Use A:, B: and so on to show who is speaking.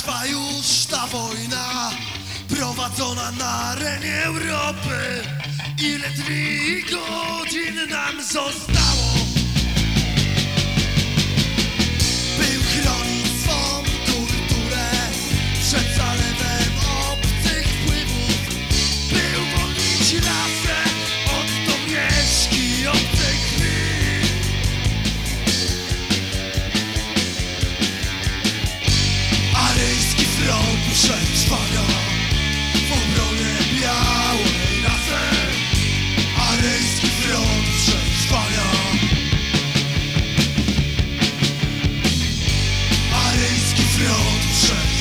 A: Trwa już ta wojna prowadzona na arenie Europy. Ile dni i godzin nam zostało? świat wszedł